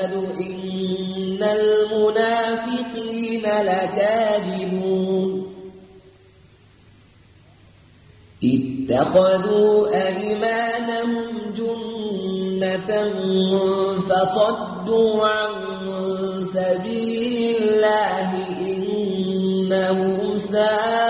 يشهد إن المنافقين لكاذبون. اتخذوا أيمانهم جنة فصدوا عن سبيل الله إنهم ساء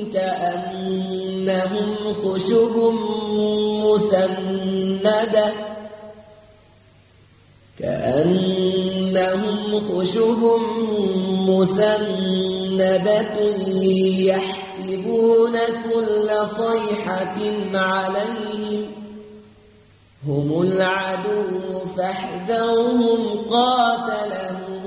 كأنهم خشب مسندة كأنهم خشب مسندة يحسبون كل صيحة عليهم هم العدو فاحذرهم قاتلهم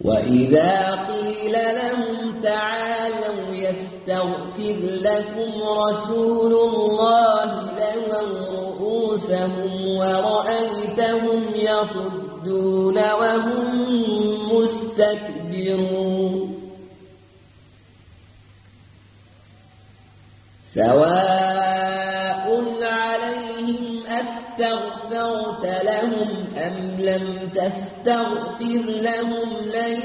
وإذا قيل لهم تعالوا يستغفر لكم رسول الله لووا رؤوسهم ورأيتهم يصدون وهم مستكبرون سواء أستغفرت لهم أم لم تستغفر لهم لن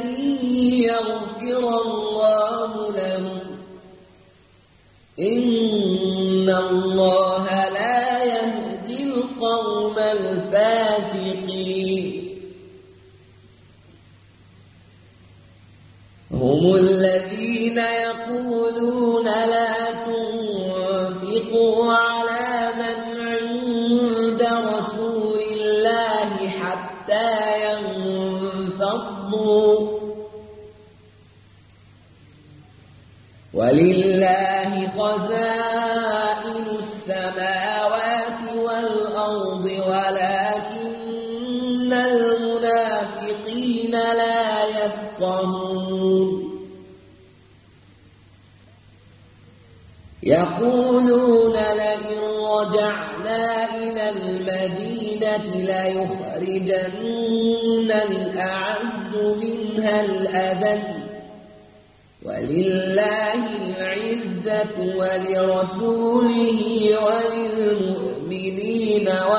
يغفر الله لهم إن الله لا يهدي القوم الفاسقين هم الذين يقولون ينفضوا ولله خزائن السماوات والأرض ولكن المنافقين لا يفقهون. يقولون لئن رجعنا إلى المدينة ليخرجن الأعز منها الأذل. ولله العزة ولرسوله وللمؤمنين ولكن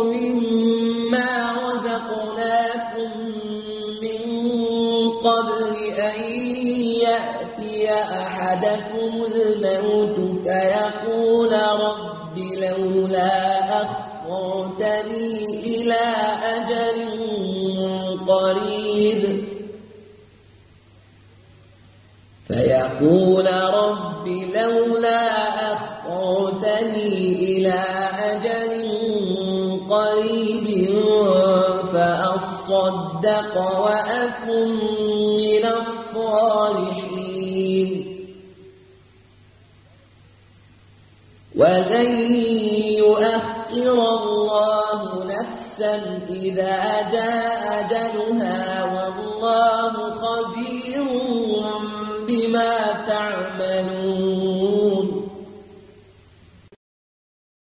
الموت فيقول رب لولا أخرتني إلى أجل قريب فيقول رب لولا أخرتني إلى أجل قريب فأصدق وأكن ولن يؤخر الله نفسا إذا جاء